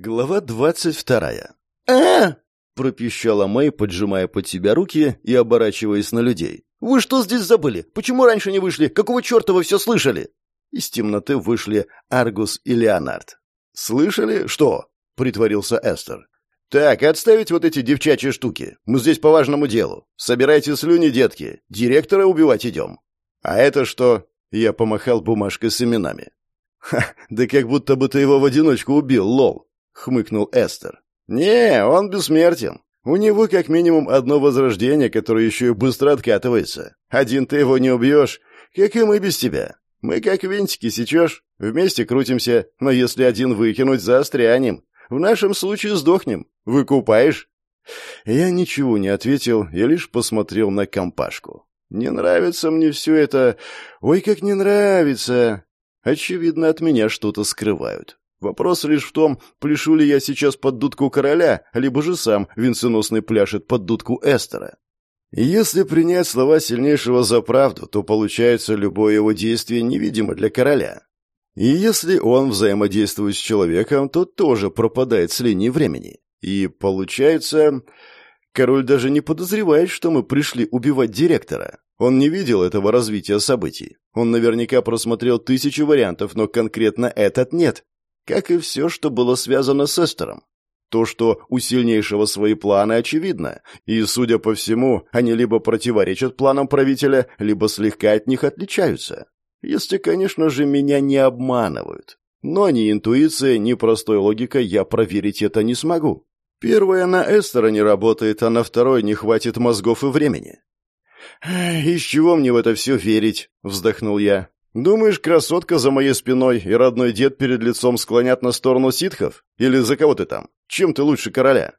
Глава двадцать вторая. а пропищала Мэй, поджимая под себя руки и оборачиваясь на людей. «Вы что здесь забыли? Почему раньше не вышли? Какого черта вы все слышали?» Из темноты вышли Аргус и Леонард. «Слышали? Что?» — притворился Эстер. «Так, отставить вот эти девчачьи штуки. Мы здесь по важному делу. Собирайте слюни, детки. Директора убивать идем». «А это что?» — я помахал бумажкой с именами. «Ха, да как будто бы ты его в одиночку убил, лол хмыкнул Эстер. «Не, он бессмертен. У него как минимум одно возрождение, которое еще и быстро откатывается. Один ты его не убьешь, как и мы без тебя. Мы как винтики, сечешь? Вместе крутимся, но если один выкинуть, заострянем. В нашем случае сдохнем. Выкупаешь?» Я ничего не ответил, я лишь посмотрел на компашку. «Не нравится мне все это. Ой, как не нравится!» Очевидно, от меня что-то скрывают. Вопрос лишь в том, пляшу ли я сейчас под дудку короля, либо же сам венценосный пляшет под дудку Эстера. Если принять слова сильнейшего за правду, то получается любое его действие невидимо для короля. И если он взаимодействует с человеком, то тоже пропадает с линии времени. И получается, король даже не подозревает, что мы пришли убивать директора. Он не видел этого развития событий. Он наверняка просмотрел тысячи вариантов, но конкретно этот нет как и все, что было связано с Эстером. То, что у сильнейшего свои планы, очевидно, и, судя по всему, они либо противоречат планам правителя, либо слегка от них отличаются. Если, конечно же, меня не обманывают. Но ни интуиция, ни простой логикой я проверить это не смогу. Первая на Эстера не работает, а на второй не хватит мозгов и времени. «Из чего мне в это все верить?» — вздохнул я. Думаешь, красотка за моей спиной и родной дед перед лицом склонят на сторону ситхов? Или за кого ты там? Чем ты лучше короля?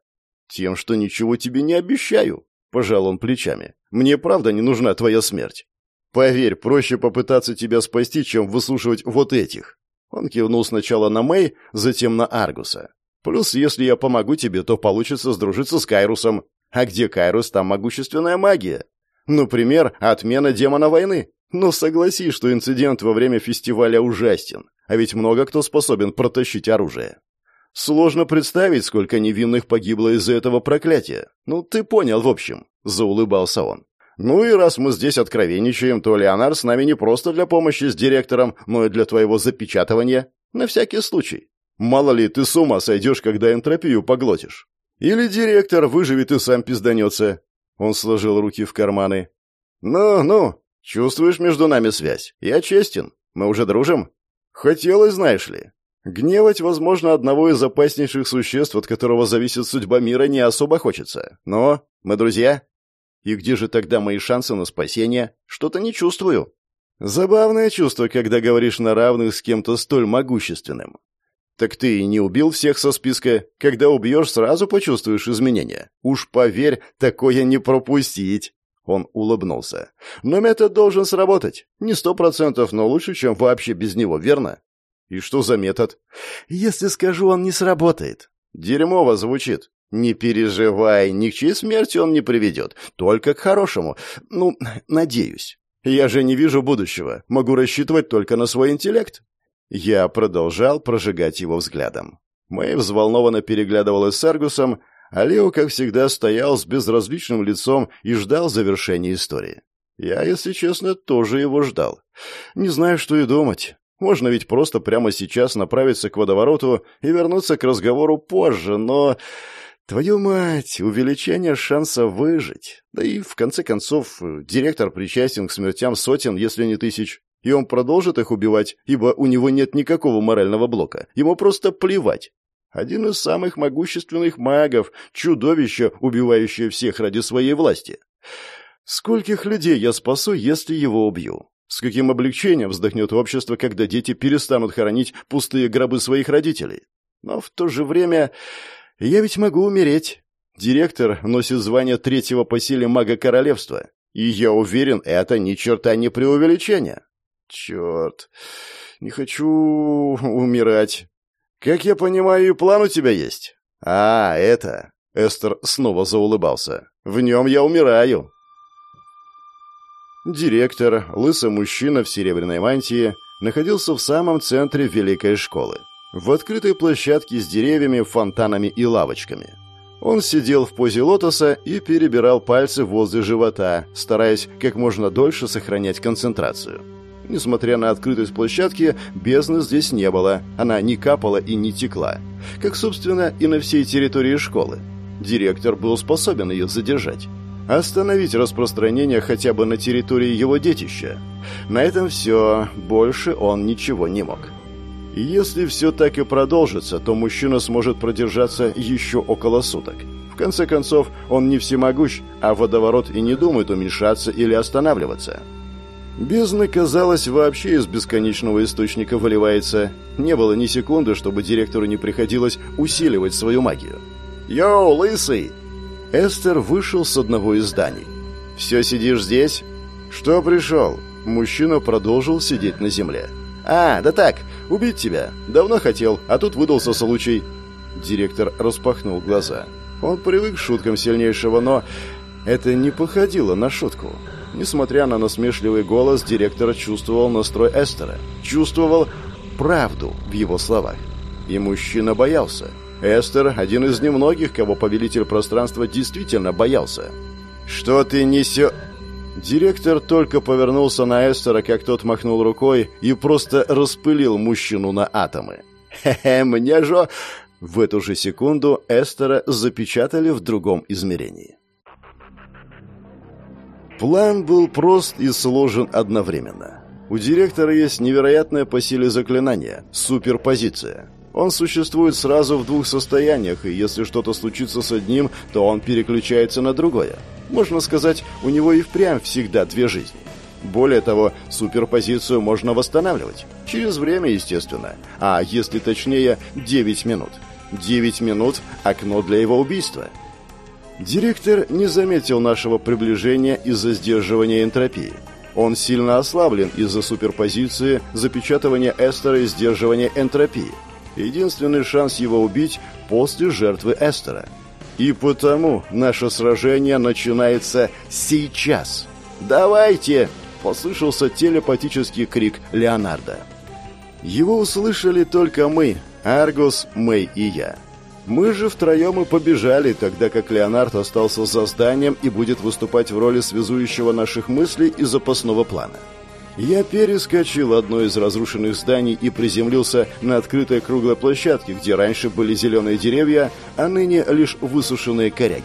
Тем, что ничего тебе не обещаю, пожал он плечами. Мне правда не нужна твоя смерть. Поверь, проще попытаться тебя спасти, чем выслушивать вот этих. Он кивнул сначала на Мэй, затем на Аргуса. Плюс, если я помогу тебе, то получится сдружиться с Кайрусом. А где Кайрус, там могущественная магия. Например, отмена демона войны. Но согласись, что инцидент во время фестиваля ужастен, а ведь много кто способен протащить оружие. Сложно представить, сколько невинных погибло из-за этого проклятия. Ну, ты понял, в общем, заулыбался он. Ну и раз мы здесь откровенничаем, то Леонард с нами не просто для помощи с директором, но и для твоего запечатывания. На всякий случай. Мало ли, ты с ума сойдешь, когда энтропию поглотишь. Или директор выживет и сам пизданется. Он сложил руки в карманы. «Ну-ну, Чувствуешь между нами связь? Я честен. Мы уже дружим? Хотелось, знаешь ли. Гневать, возможно, одного из опаснейших существ, от которого зависит судьба мира, не особо хочется. Но мы друзья. И где же тогда мои шансы на спасение? Что-то не чувствую. Забавное чувство, когда говоришь на равных с кем-то столь могущественным. Так ты и не убил всех со списка. Когда убьешь, сразу почувствуешь изменения. Уж поверь, такое не пропустить. Он улыбнулся. «Но метод должен сработать. Не сто процентов, но лучше, чем вообще без него, верно?» «И что за метод?» «Если скажу, он не сработает». «Дерьмово звучит». «Не переживай, ни к чьей смерти он не приведет. Только к хорошему. Ну, надеюсь. Я же не вижу будущего. Могу рассчитывать только на свой интеллект». Я продолжал прожигать его взглядом. Мэй взволнованно переглядывалась с Аргусом, а Лео, как всегда, стоял с безразличным лицом и ждал завершения истории. Я, если честно, тоже его ждал. Не знаю, что и думать. Можно ведь просто прямо сейчас направиться к водовороту и вернуться к разговору позже, но... Твою мать, увеличение шанса выжить. Да и, в конце концов, директор причастен к смертям сотен, если не тысяч. И он продолжит их убивать, ибо у него нет никакого морального блока. Ему просто плевать. Один из самых могущественных магов, чудовище, убивающее всех ради своей власти. Скольких людей я спасу, если его убью? С каким облегчением вздохнет общество, когда дети перестанут хоронить пустые гробы своих родителей? Но в то же время я ведь могу умереть. Директор носит звание третьего по силе мага королевства. И я уверен, это ни черта не преувеличение. Черт, не хочу умирать. «Как я понимаю, и план у тебя есть?» «А, это...» Эстер снова заулыбался. «В нем я умираю». Директор, лысый мужчина в серебряной мантии, находился в самом центре великой школы. в открытой площадке с деревьями, фонтанами и лавочками. Он сидел в позе лотоса и перебирал пальцы возле живота, стараясь как можно дольше сохранять концентрацию. Несмотря на открытость площадки, бездны здесь не было, она не капала и не текла. Как, собственно, и на всей территории школы. Директор был способен ее задержать. Остановить распространение хотя бы на территории его детища. На этом все, больше он ничего не мог. Если все так и продолжится, то мужчина сможет продержаться еще около суток. В конце концов, он не всемогущ, а водоворот и не думает уменьшаться или останавливаться. Бездна, казалось, вообще из бесконечного источника выливается. Не было ни секунды, чтобы директору не приходилось усиливать свою магию. «Йоу, лысый!» Эстер вышел с одного из зданий. «Все сидишь здесь?» «Что пришел?» Мужчина продолжил сидеть на земле. «А, да так, убить тебя. Давно хотел, а тут выдался случай». Директор распахнул глаза. Он привык к шуткам сильнейшего, но это не походило на шутку. Несмотря на насмешливый голос, директор чувствовал настрой Эстера, чувствовал правду в его словах. И мужчина боялся. Эстер – один из немногих, кого повелитель пространства действительно боялся. «Что ты несешь?» Директор только повернулся на Эстера, как тот махнул рукой и просто распылил мужчину на атомы. «Хе-хе, мне же...» В эту же секунду Эстера запечатали в другом измерении. План был прост и сложен одновременно. У директора есть невероятное по силе заклинание – суперпозиция. Он существует сразу в двух состояниях, и если что-то случится с одним, то он переключается на другое. Можно сказать, у него и впрямь всегда две жизни. Более того, суперпозицию можно восстанавливать. Через время, естественно. А если точнее, 9 минут. 9 минут – окно для его убийства – Директор не заметил нашего приближения из-за сдерживания энтропии. Он сильно ослаблен из-за суперпозиции, запечатывания эстера и сдерживания энтропии. Единственный шанс его убить после жертвы эстера. И потому наше сражение начинается сейчас. «Давайте!» – послышался телепатический крик Леонардо. Его услышали только мы, Аргус, Мэй и я. Мы же втроем и побежали, тогда как Леонард остался за зданием и будет выступать в роли связующего наших мыслей и запасного плана. Я перескочил одно из разрушенных зданий и приземлился на открытой круглой площадке, где раньше были зеленые деревья, а ныне лишь высушенные коряги.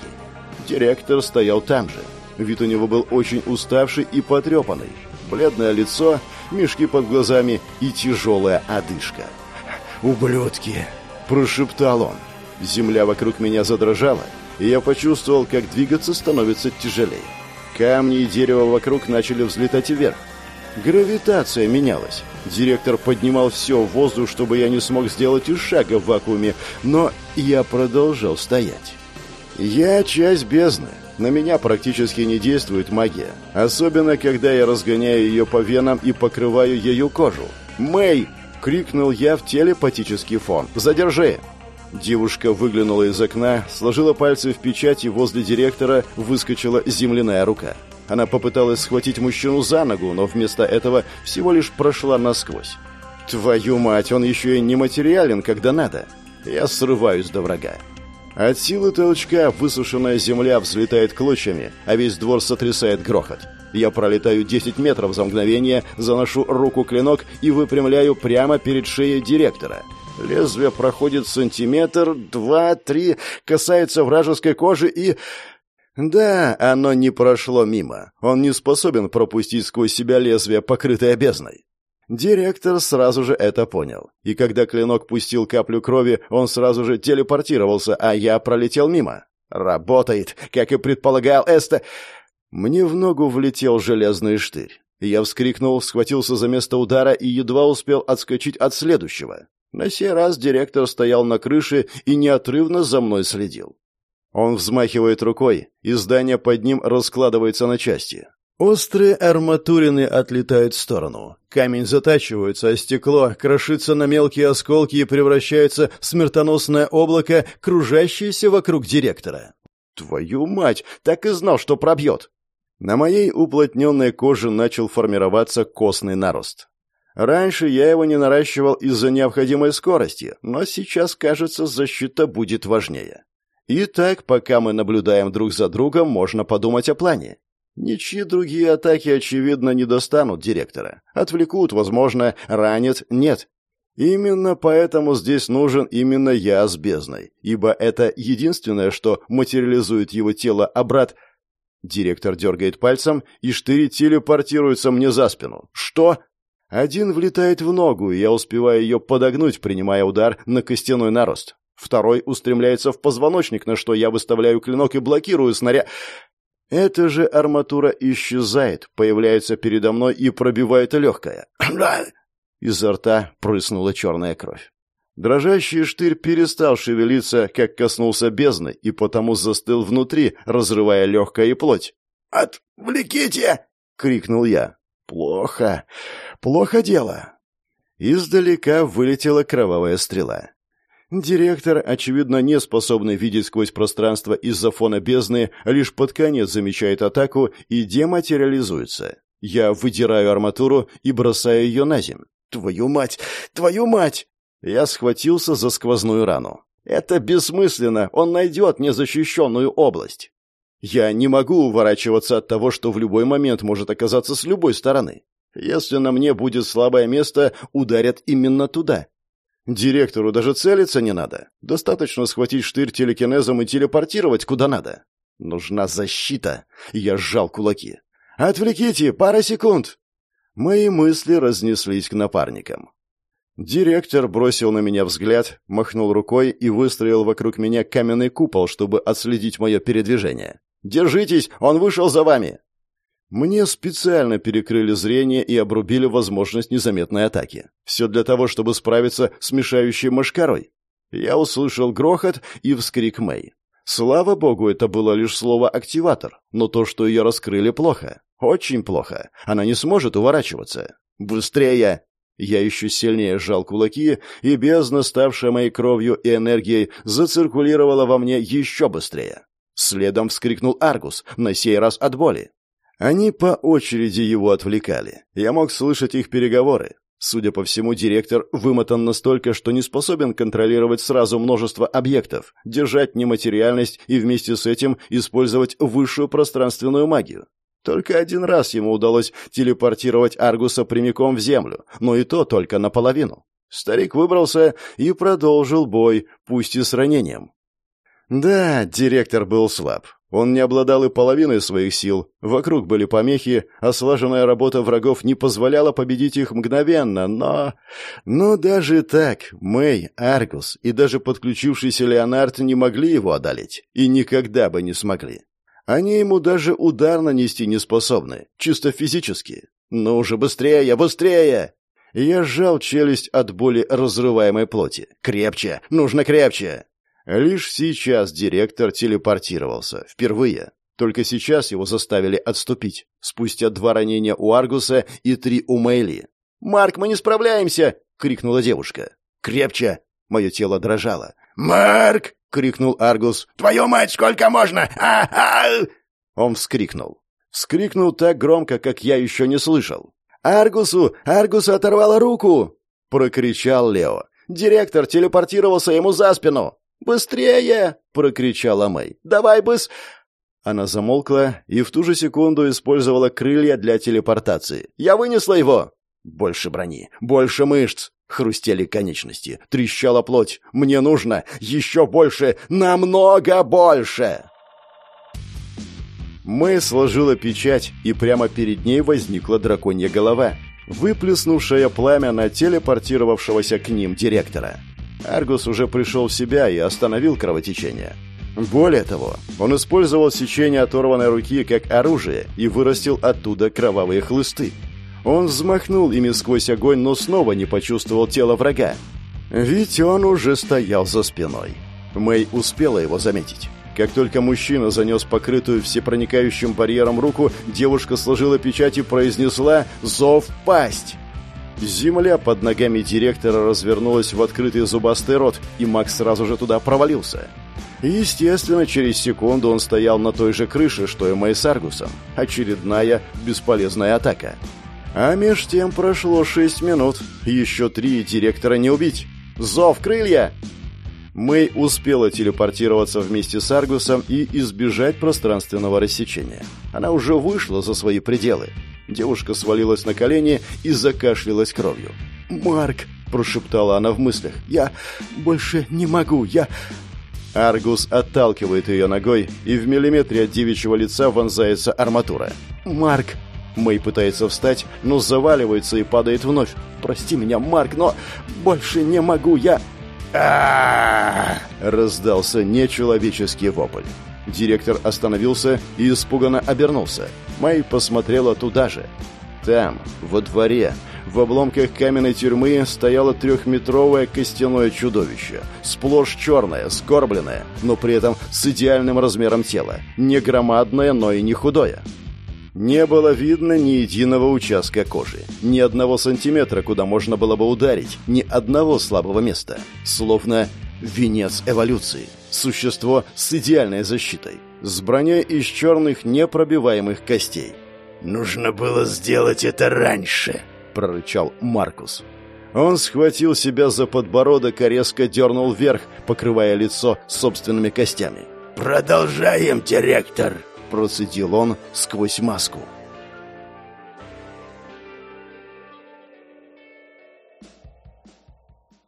Директор стоял там же. Вид у него был очень уставший и потрепанный. Бледное лицо, мешки под глазами и тяжелая одышка. «Ублюдки!» – прошептал он. Земля вокруг меня задрожала, и я почувствовал, как двигаться становится тяжелее. Камни и дерево вокруг начали взлетать вверх. Гравитация менялась. Директор поднимал все в воздух, чтобы я не смог сделать и шага в вакууме, но я продолжал стоять. Я часть бездны. На меня практически не действует магия. Особенно, когда я разгоняю ее по венам и покрываю ее кожу. «Мэй!» — крикнул я в телепатический фон. «Задержи!» Девушка выглянула из окна, сложила пальцы в печать и возле директора выскочила земляная рука. Она попыталась схватить мужчину за ногу, но вместо этого всего лишь прошла насквозь. «Твою мать, он еще и нематериален, когда надо!» Я срываюсь до врага. От силы толчка высушенная земля взлетает клочьями, а весь двор сотрясает грохот. Я пролетаю 10 метров за мгновение, заношу руку клинок и выпрямляю прямо перед шеей директора – Лезвие проходит сантиметр, два, три, касается вражеской кожи и... Да, оно не прошло мимо. Он не способен пропустить сквозь себя лезвие, покрытое бездной. Директор сразу же это понял. И когда клинок пустил каплю крови, он сразу же телепортировался, а я пролетел мимо. Работает, как и предполагал Эста. Мне в ногу влетел железный штырь. Я вскрикнул, схватился за место удара и едва успел отскочить от следующего. На сей раз директор стоял на крыше и неотрывно за мной следил. Он взмахивает рукой, и здание под ним раскладывается на части. Острые арматурины отлетают в сторону. Камень затачивается, а стекло крошится на мелкие осколки и превращается в смертоносное облако, кружащееся вокруг директора. «Твою мать! Так и знал, что пробьет!» На моей уплотненной коже начал формироваться костный нарост. Раньше я его не наращивал из-за необходимой скорости, но сейчас, кажется, защита будет важнее. Итак, пока мы наблюдаем друг за другом, можно подумать о плане. Ничьи другие атаки, очевидно, не достанут директора. Отвлекут, возможно, ранят – нет. Именно поэтому здесь нужен именно я с бездной, ибо это единственное, что материализует его тело, а брат... Директор дергает пальцем, и штыри телепортируются мне за спину. Что? Один влетает в ногу, и я успеваю ее подогнуть, принимая удар на костяной нарост. Второй устремляется в позвоночник, на что я выставляю клинок и блокирую снаряд. Эта же арматура исчезает, появляется передо мной и пробивает легкое. Изо рта прыснула черная кровь. Дрожащий штырь перестал шевелиться, как коснулся бездны, и потому застыл внутри, разрывая легкое и плоть. «Отвлеките!» — крикнул я. «Плохо. Плохо дело». Издалека вылетела кровавая стрела. Директор, очевидно, не способный видеть сквозь пространство из-за фона бездны, лишь под конец замечает атаку и дематериализуется. Я выдираю арматуру и бросаю ее на землю. «Твою мать! Твою мать!» Я схватился за сквозную рану. «Это бессмысленно! Он найдет незащищенную область!» Я не могу уворачиваться от того, что в любой момент может оказаться с любой стороны. Если на мне будет слабое место, ударят именно туда. Директору даже целиться не надо. Достаточно схватить штырь телекинезом и телепортировать куда надо. Нужна защита. Я сжал кулаки. «Отвлеките! Пара секунд!» Мои мысли разнеслись к напарникам. Директор бросил на меня взгляд, махнул рукой и выстроил вокруг меня каменный купол, чтобы отследить мое передвижение. «Держитесь! Он вышел за вами!» Мне специально перекрыли зрение и обрубили возможность незаметной атаки. Все для того, чтобы справиться с мешающей мошкарой. Я услышал грохот и вскрик Мэй. Слава богу, это было лишь слово «активатор», но то, что ее раскрыли, плохо. Очень плохо. Она не сможет уворачиваться. Быстрее! Я еще сильнее сжал кулаки, и бездна, ставшая моей кровью и энергией, зациркулировала во мне еще быстрее. Следом вскрикнул Аргус, на сей раз от боли. Они по очереди его отвлекали. Я мог слышать их переговоры. Судя по всему, директор вымотан настолько, что не способен контролировать сразу множество объектов, держать нематериальность и вместе с этим использовать высшую пространственную магию. Только один раз ему удалось телепортировать Аргуса прямиком в землю, но и то только наполовину. Старик выбрался и продолжил бой, пусть и с ранением. Да, директор был слаб. Он не обладал и половиной своих сил. Вокруг были помехи, а слаженная работа врагов не позволяла победить их мгновенно, но... Но даже так Мэй, Аргус и даже подключившийся Леонард не могли его одолеть. И никогда бы не смогли. Они ему даже удар нанести не способны, чисто физически. Ну уже быстрее, быстрее! Я сжал челюсть от боли разрываемой плоти. Крепче, нужно крепче! Лишь сейчас директор телепортировался. Впервые. Только сейчас его заставили отступить. Спустя два ранения у Аргуса и три у Мэйли. «Марк, мы не справляемся!» — крикнула девушка. «Крепче!» — мое тело дрожало. «Марк!» крикнул Аргус. «Твою мать, сколько можно? а а Он вскрикнул. Вскрикнул так громко, как я еще не слышал. «Аргусу! Аргусу оторвало руку!» — прокричал Лео. «Директор телепортировался ему за спину!» «Быстрее!» — прокричала Мэй. «Давай быс...» Она замолкла и в ту же секунду использовала крылья для телепортации. «Я вынесла его!» «Больше брони! Больше мышц!» Хрустели конечности, трещала плоть. Мне нужно еще больше, намного больше! Мэй сложила печать, и прямо перед ней возникла драконья голова, выплеснувшая пламя на телепортировавшегося к ним директора. Аргус уже пришел в себя и остановил кровотечение. Более того, он использовал сечение оторванной руки как оружие и вырастил оттуда кровавые хлысты. Он взмахнул ими сквозь огонь, но снова не почувствовал тело врага. Ведь он уже стоял за спиной. Мэй успела его заметить. Как только мужчина занес покрытую всепроникающим барьером руку, девушка сложила печать и произнесла «Зов пасть!». Земля под ногами директора развернулась в открытый зубастый рот, и Макс сразу же туда провалился. Естественно, через секунду он стоял на той же крыше, что и Мэй с Аргусом. Очередная бесполезная атака. А меж тем прошло шесть минут. Еще три директора не убить. Зов крылья! Мэй успела телепортироваться вместе с Аргусом и избежать пространственного рассечения. Она уже вышла за свои пределы. Девушка свалилась на колени и закашлялась кровью. «Марк!» – прошептала она в мыслях. «Я больше не могу, я...» Аргус отталкивает ее ногой, и в миллиметре от девичьего лица вонзается арматура. «Марк!» Мэй пытается встать, но заваливается и падает вновь. «Прости меня, Марк, но больше не могу, я...» раздался нечеловеческий вопль. Директор остановился и испуганно обернулся. Мэй посмотрела туда же. Там, во дворе, в обломках каменной тюрьмы стояло трехметровое костяное чудовище, сплошь черное, скорбленное, но при этом с идеальным размером тела, не громадное, но и не худое. Не было видно ни единого участка кожи, ни одного сантиметра, куда можно было бы ударить, ни одного слабого места. Словно венец эволюции. Существо с идеальной защитой, с броней из черных непробиваемых костей. «Нужно было сделать это раньше», — прорычал Маркус. Он схватил себя за подбородок и резко дернул вверх, покрывая лицо собственными костями. «Продолжаем, директор!» процедил он сквозь маску.